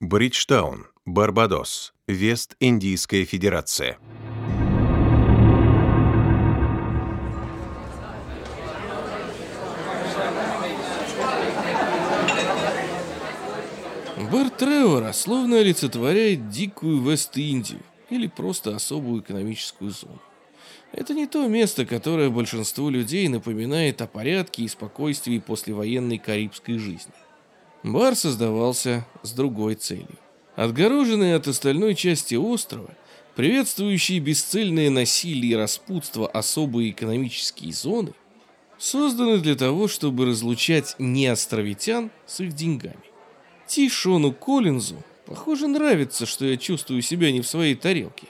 Бриджтаун, Барбадос, Вест-Индийская Федерация. Бар Тревора словно олицетворяет дикую Вест-Индию или просто особую экономическую зону. Это не то место, которое большинству людей напоминает о порядке и спокойствии послевоенной карибской жизни. Бар создавался с другой целью. Отгороженный от остальной части острова, приветствующие бесцельное насилие и распутство особые экономические зоны, созданы для того, чтобы разлучать не островитян с их деньгами. Тишону Коллинзу, похоже, нравится, что я чувствую себя не в своей тарелке.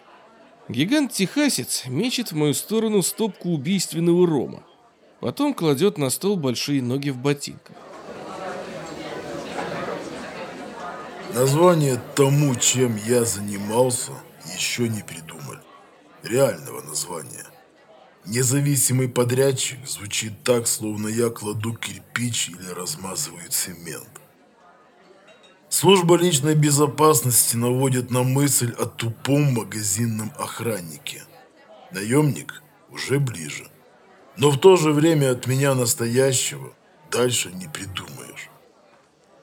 Гигант-техасец мечет в мою сторону стопку убийственного рома. Потом кладет на стол большие ноги в ботинках. Название тому, чем я занимался, еще не придумали. Реального названия. Независимый подрядчик звучит так, словно я кладу кирпич или размазываю цемент. Служба личной безопасности наводит на мысль о тупом магазинном охраннике. Наемник уже ближе. Но в то же время от меня настоящего дальше не придумаешь.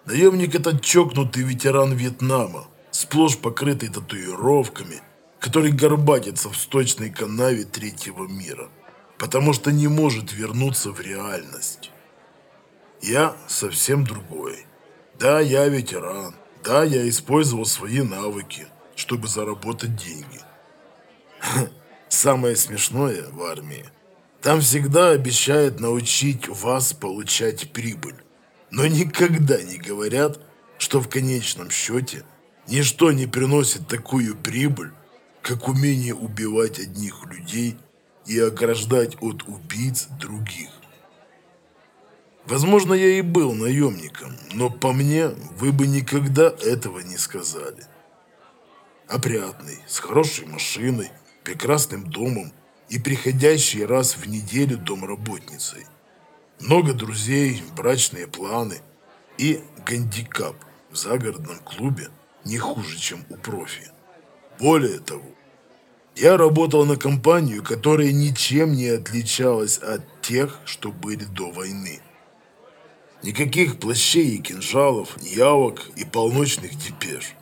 Наемник – это чокнутый ветеран Вьетнама, сплошь покрытый татуировками, который горбатится в сточной канаве третьего мира, потому что не может вернуться в реальность. Я совсем другой. Да, я ветеран. Да, я использовал свои навыки, чтобы заработать деньги. Самое смешное в армии. Там всегда обещают научить вас получать прибыль. Но никогда не говорят, что в конечном счете ничто не приносит такую прибыль, как умение убивать одних людей и ограждать от убийц других. Возможно, я и был наемником, но по мне вы бы никогда этого не сказали. Опрятный, с хорошей машиной, прекрасным домом и приходящий раз в неделю домработницей. Много друзей, брачные планы и гандикап в загородном клубе не хуже, чем у профи. Более того, я работал на компанию, которая ничем не отличалась от тех, что были до войны. Никаких плащей и кинжалов, явок и полночных депеш.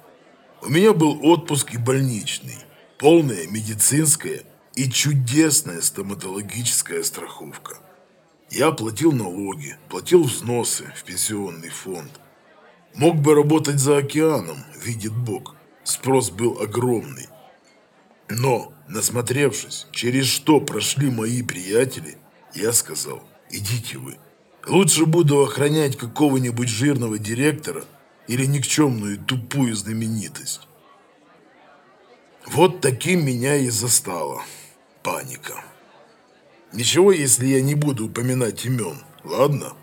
У меня был отпуск и больничный, полная медицинская и чудесная стоматологическая страховка. Я платил налоги, платил взносы в пенсионный фонд. Мог бы работать за океаном, видит Бог. Спрос был огромный. Но, насмотревшись, через что прошли мои приятели, я сказал, идите вы. Лучше буду охранять какого-нибудь жирного директора или никчемную тупую знаменитость. Вот таким меня и застала паника. Ничего, если я не буду упоминать имен, ладно?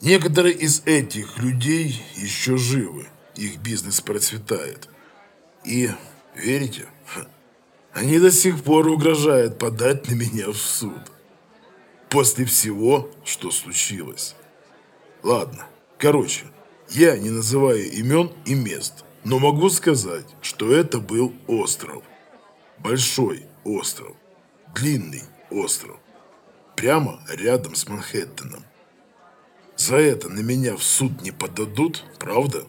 Некоторые из этих людей еще живы, их бизнес процветает. И, верите, они до сих пор угрожают подать на меня в суд после всего, что случилось. Ладно, короче, я не называю имен и мест, но могу сказать, что это был остров. Большой остров. Длинный остров. Прямо рядом с Манхэттеном. За это на меня в суд не подадут, правда?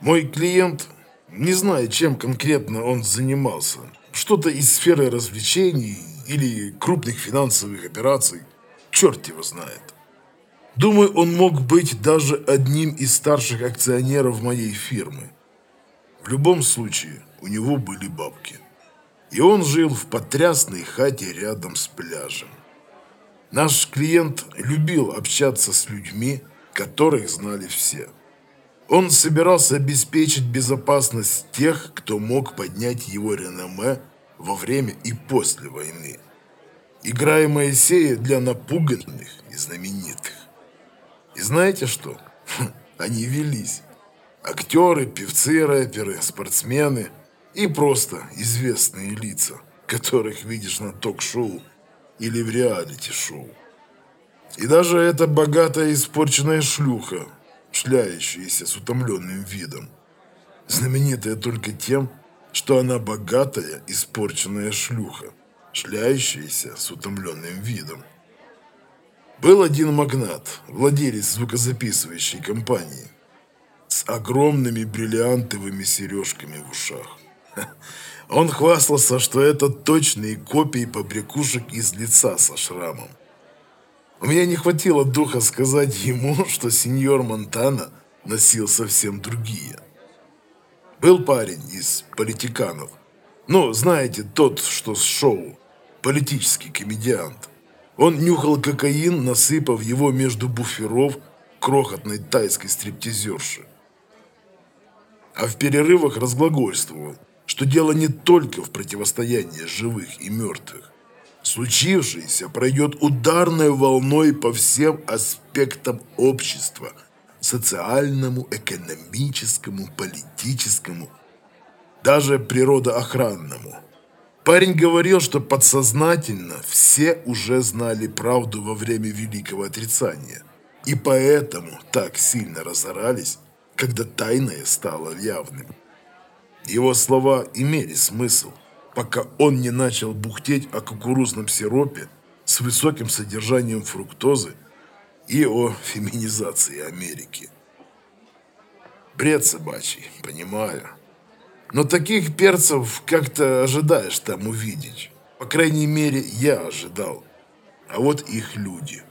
Мой клиент, не знаю, чем конкретно он занимался, что-то из сферы развлечений или крупных финансовых операций, черт его знает. Думаю, он мог быть даже одним из старших акционеров моей фирмы. В любом случае, у него были бабки. И он жил в потрясной хате рядом с пляжем. Наш клиент любил общаться с людьми, которых знали все. Он собирался обеспечить безопасность тех, кто мог поднять его реноме во время и после войны. Играя Моисея для напуганных и знаменитых. И знаете что? Они велись. Актеры, певцы, рэперы, спортсмены и просто известные лица, которых видишь на ток-шоу или в реалити-шоу. И даже эта богатая испорченная шлюха, шляющаяся с утомленным видом. Знаменитая только тем, что она богатая, испорченная шлюха, шляющаяся с утомленным видом. Был один магнат, владелец звукозаписывающей компании, с огромными бриллиантовыми сережками в ушах. Он хвастался, что это точные копии побрякушек из лица со шрамом. У меня не хватило духа сказать ему, что сеньор Монтана носил совсем другие. Был парень из политиканов. Ну, знаете, тот, что с шоу. Политический комедиант. Он нюхал кокаин, насыпав его между буферов крохотной тайской стриптизерши. А в перерывах разглагольствовал, что дело не только в противостоянии живых и мертвых. Случившееся пройдет ударной волной по всем аспектам общества – социальному, экономическому, политическому, даже природоохранному. Парень говорил, что подсознательно все уже знали правду во время Великого Отрицания, и поэтому так сильно разорались, когда тайное стало явным. Его слова имели смысл – пока он не начал бухтеть о кукурузном сиропе с высоким содержанием фруктозы и о феминизации Америки. Бред собачий, понимаю. Но таких перцев как-то ожидаешь там увидеть. По крайней мере, я ожидал. А вот их люди.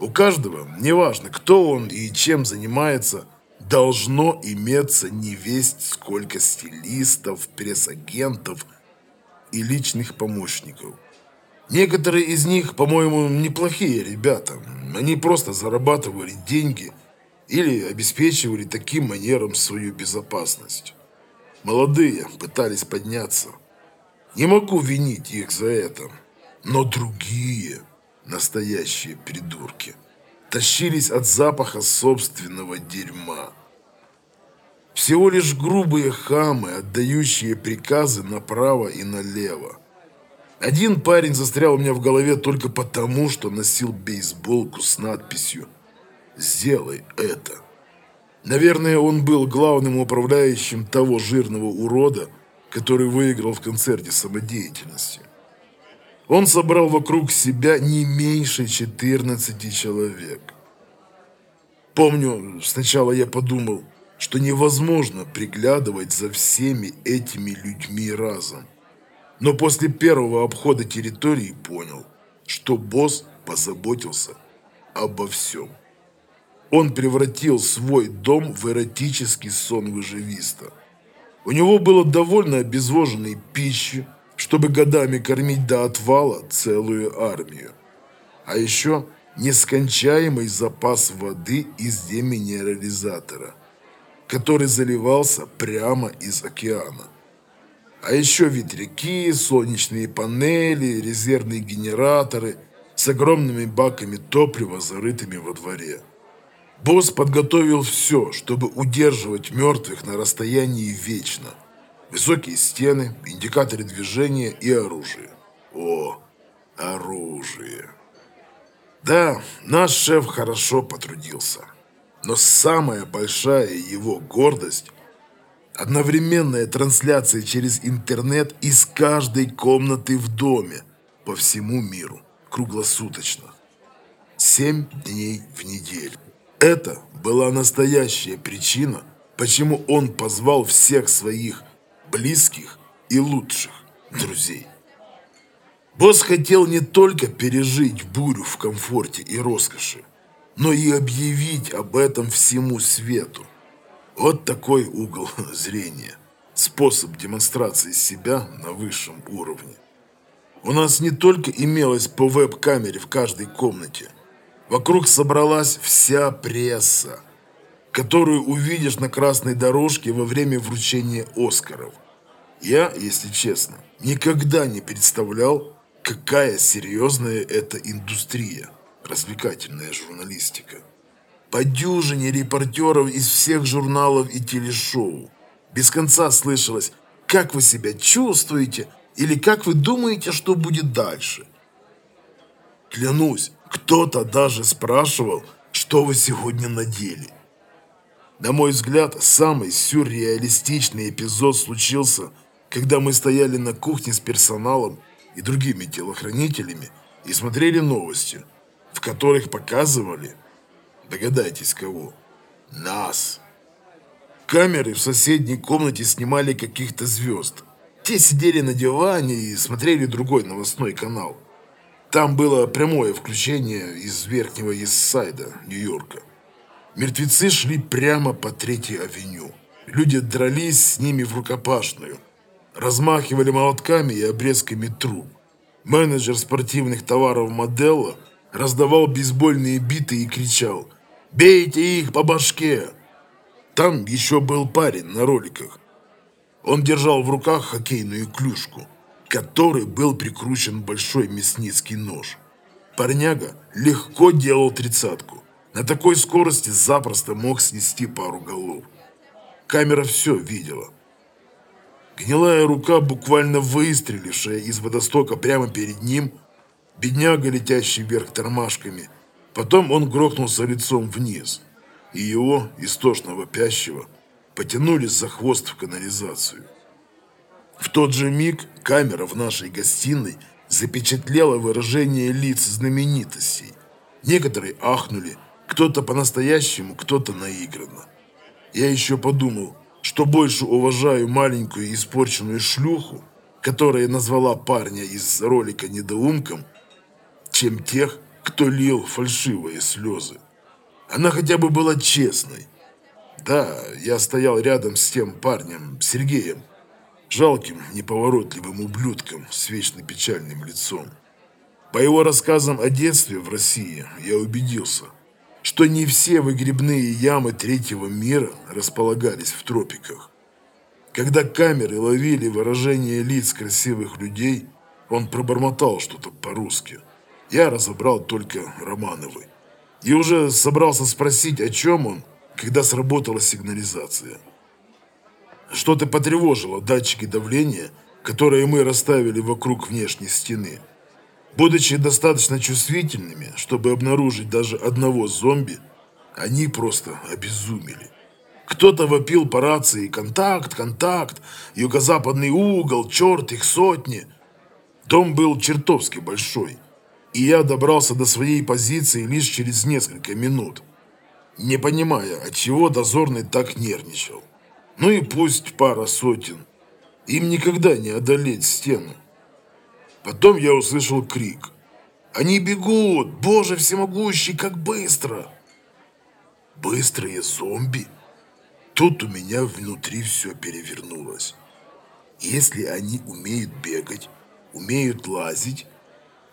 У каждого, неважно, кто он и чем занимается, должно иметься не весть сколько стилистов, пресс-агентов – и личных помощников. Некоторые из них, по-моему, неплохие ребята. Они просто зарабатывали деньги или обеспечивали таким манером свою безопасность. Молодые пытались подняться. Не могу винить их за это. Но другие, настоящие придурки, тащились от запаха собственного дерьма. Всего лишь грубые хамы, отдающие приказы направо и налево. Один парень застрял у меня в голове только потому, что носил бейсболку с надписью «Сделай это». Наверное, он был главным управляющим того жирного урода, который выиграл в концерте самодеятельности. Он собрал вокруг себя не меньше 14 человек. Помню, сначала я подумал – что невозможно приглядывать за всеми этими людьми разом. Но после первого обхода территории понял, что босс позаботился обо всем. Он превратил свой дом в эротический сон выживиста. У него было довольно обезвоженной пищи, чтобы годами кормить до отвала целую армию. А еще нескончаемый запас воды из деминерализатора – который заливался прямо из океана. А еще ветряки, солнечные панели, резервные генераторы с огромными баками топлива, зарытыми во дворе. Босс подготовил все, чтобы удерживать мертвых на расстоянии вечно. Высокие стены, индикаторы движения и оружие. О, оружие. Да, наш шеф хорошо потрудился. Но самая большая его гордость – одновременная трансляция через интернет из каждой комнаты в доме по всему миру, круглосуточно. Семь дней в неделю. Это была настоящая причина, почему он позвал всех своих близких и лучших друзей. Босс хотел не только пережить бурю в комфорте и роскоши, но и объявить об этом всему свету. Вот такой угол зрения, способ демонстрации себя на высшем уровне. У нас не только имелось по веб-камере в каждой комнате. Вокруг собралась вся пресса, которую увидишь на красной дорожке во время вручения Оскаров. Я, если честно, никогда не представлял, какая серьезная эта индустрия развлекательная журналистика. По дюжине репортеров из всех журналов и телешоу. Без конца слышалось «Как вы себя чувствуете?» или «Как вы думаете, что будет дальше?» Клянусь, кто-то даже спрашивал, что вы сегодня надели. На мой взгляд, самый сюрреалистичный эпизод случился, когда мы стояли на кухне с персоналом и другими телохранителями и смотрели новости, в которых показывали, догадайтесь кого, нас. Камеры в соседней комнате снимали каких-то звезд. Те сидели на диване и смотрели другой новостной канал. Там было прямое включение из верхнего Иссайда, Нью-Йорка. Мертвецы шли прямо по Третьей авеню. Люди дрались с ними в рукопашную. Размахивали молотками и обрезками труб. Менеджер спортивных товаров Моделла раздавал бейсбольные биты и кричал «Бейте их по башке!». Там еще был парень на роликах. Он держал в руках хоккейную клюшку, который был прикручен большой мясницкий нож. Парняга легко делал тридцатку. На такой скорости запросто мог снести пару голов. Камера все видела. Гнилая рука, буквально выстрелившая из водостока прямо перед ним, бедняга, летящий вверх тормашками. Потом он грохнулся лицом вниз, и его, истошно вопящего, потянули за хвост в канализацию. В тот же миг камера в нашей гостиной запечатлела выражение лиц знаменитостей. Некоторые ахнули, кто-то по-настоящему, кто-то наигранно. Я еще подумал, что больше уважаю маленькую испорченную шлюху, которая назвала парня из ролика недоумком, чем тех, кто лил фальшивые слезы. Она хотя бы была честной. Да, я стоял рядом с тем парнем, Сергеем, жалким, неповоротливым ублюдком с вечно печальным лицом. По его рассказам о детстве в России я убедился – что не все выгребные ямы третьего мира располагались в тропиках. Когда камеры ловили выражение лиц красивых людей, он пробормотал что-то по-русски. Я разобрал только Романовы. И уже собрался спросить, о чем он, когда сработала сигнализация. Что-то потревожило датчики давления, которые мы расставили вокруг внешней стены – Будучи достаточно чувствительными, чтобы обнаружить даже одного зомби, они просто обезумели. Кто-то вопил по рации «Контакт! Контакт! Юго-западный угол! Черт, их сотни!» Дом был чертовски большой, и я добрался до своей позиции лишь через несколько минут, не понимая, от чего дозорный так нервничал. Ну и пусть пара сотен. Им никогда не одолеть стену. Потом я услышал крик. «Они бегут! Боже всемогущий, как быстро!» «Быстрые зомби?» Тут у меня внутри все перевернулось. Если они умеют бегать, умеют лазить,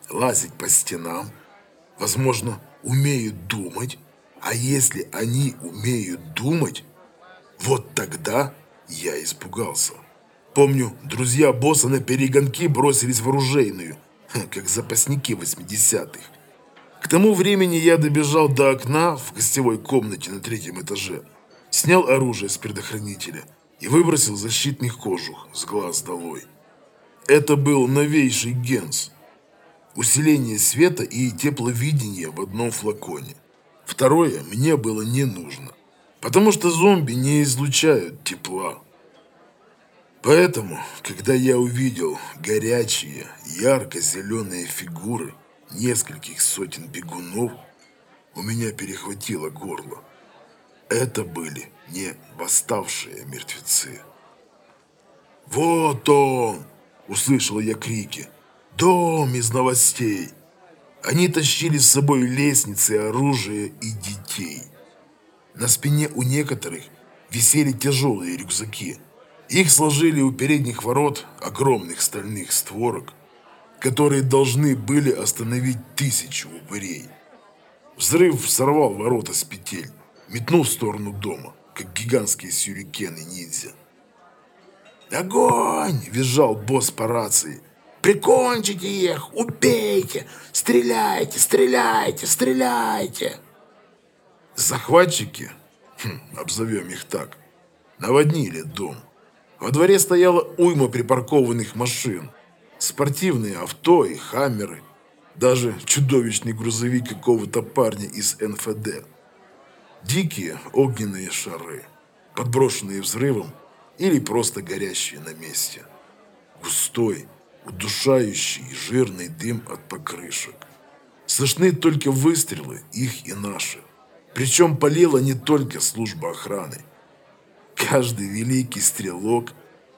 лазить по стенам, возможно, умеют думать, а если они умеют думать, вот тогда я испугался. Помню, друзья босса на перегонки бросились в оружейную, как запасники 80-х. К тому времени я добежал до окна в гостевой комнате на третьем этаже, снял оружие с предохранителя и выбросил защитный кожух с глаз долой. Это был новейший генс. Усиление света и тепловидение в одном флаконе. Второе мне было не нужно, потому что зомби не излучают тепла. Поэтому, когда я увидел горячие, ярко-зеленые фигуры нескольких сотен бегунов, у меня перехватило горло. Это были не восставшие мертвецы. «Вот он!» – услышал я крики. «Дом из новостей!» Они тащили с собой лестницы, оружие и детей. На спине у некоторых висели тяжелые рюкзаки – их сложили у передних ворот огромных стальных створок, которые должны были остановить тысячу упырей. Взрыв сорвал ворота с петель, метнул в сторону дома, как гигантские сюрикены-ниндзя. «Огонь!» – визжал босс по рации. «Прикончите их! Убейте! Стреляйте! Стреляйте! Стреляйте!» Захватчики, хм, обзовем их так, наводнили дом. Во дворе стояла уйма припаркованных машин. Спортивные авто и хаммеры. Даже чудовищный грузовик какого-то парня из НФД. Дикие огненные шары, подброшенные взрывом или просто горящие на месте. Густой, удушающий жирный дым от покрышек. Слышны только выстрелы, их и наши. Причем полила не только служба охраны. Каждый великий стрелок,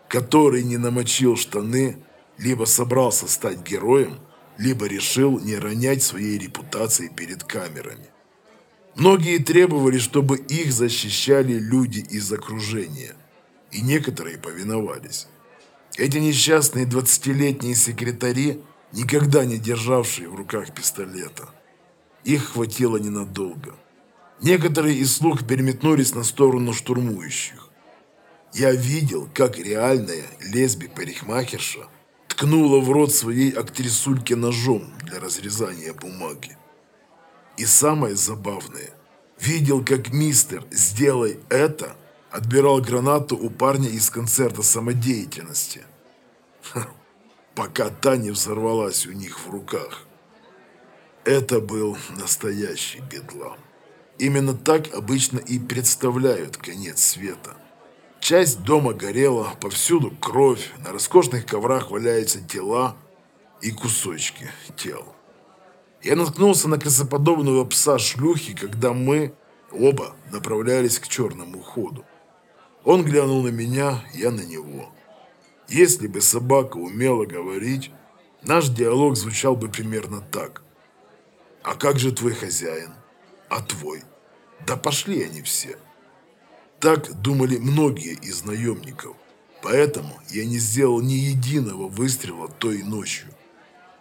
который не намочил штаны, либо собрался стать героем, либо решил не ронять своей репутации перед камерами. Многие требовали, чтобы их защищали люди из окружения, и некоторые повиновались. Эти несчастные двадцатилетние секретари, никогда не державшие в руках пистолета, их хватило ненадолго. Некоторые из слуг переметнулись на сторону штурмующих. Я видел, как реальная лесби-парикмахерша ткнула в рот своей актрисульке ножом для разрезания бумаги. И самое забавное, видел, как мистер «Сделай это» отбирал гранату у парня из концерта самодеятельности. Ха, пока та не взорвалась у них в руках. Это был настоящий бедлам. Именно так обычно и представляют конец света. Часть дома горела, повсюду кровь, на роскошных коврах валяются тела и кусочки тел. Я наткнулся на красоподобного пса шлюхи, когда мы оба направлялись к черному ходу. Он глянул на меня, я на него. Если бы собака умела говорить, наш диалог звучал бы примерно так. «А как же твой хозяин? А твой? Да пошли они все!» Так думали многие из наемников. Поэтому я не сделал ни единого выстрела той ночью.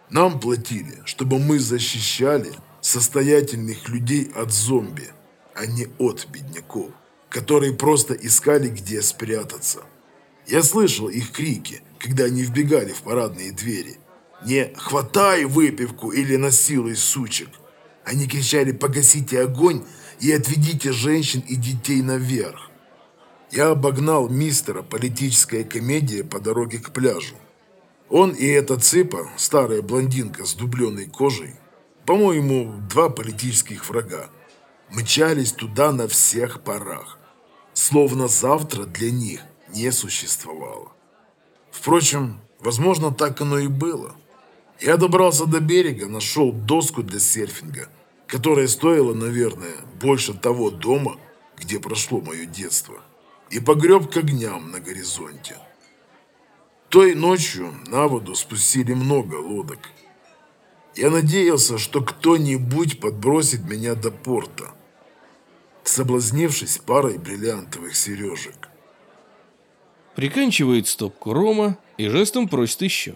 Нам платили, чтобы мы защищали состоятельных людей от зомби, а не от бедняков, которые просто искали, где спрятаться. Я слышал их крики, когда они вбегали в парадные двери. Не «хватай выпивку» или «насилуй сучек». Они кричали «погасите огонь и отведите женщин и детей наверх». Я обогнал мистера «Политическая комедия» по дороге к пляжу. Он и эта цыпа, старая блондинка с дубленой кожей, по-моему, два политических врага, мчались туда на всех парах, словно завтра для них не существовало. Впрочем, возможно, так оно и было. Я добрался до берега, нашел доску для серфинга, которая стоила, наверное, больше того дома, где прошло мое детство, и погреб к огням на горизонте. Той ночью на воду спустили много лодок. Я надеялся, что кто-нибудь подбросит меня до порта, соблазнившись парой бриллиантовых сережек. Приканчивает стопку рома и жестом просит еще.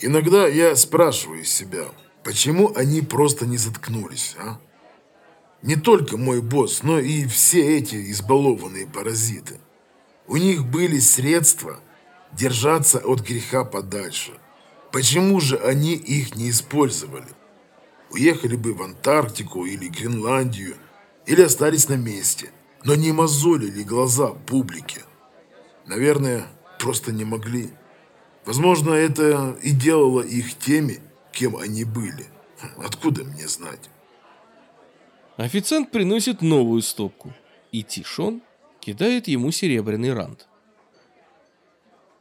Иногда я спрашиваю себя, почему они просто не заткнулись, а? Не только мой босс, но и все эти избалованные паразиты. У них были средства – держаться от греха подальше. Почему же они их не использовали? Уехали бы в Антарктику или Гренландию, или остались на месте, но не мозолили глаза публике. Наверное, просто не могли. Возможно, это и делало их теми, кем они были. Откуда мне знать? Официант приносит новую стопку, и Тишон кидает ему серебряный рант.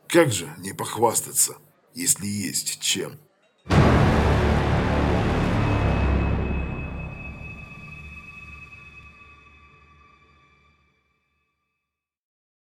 Как же не похвастаться, если есть чем?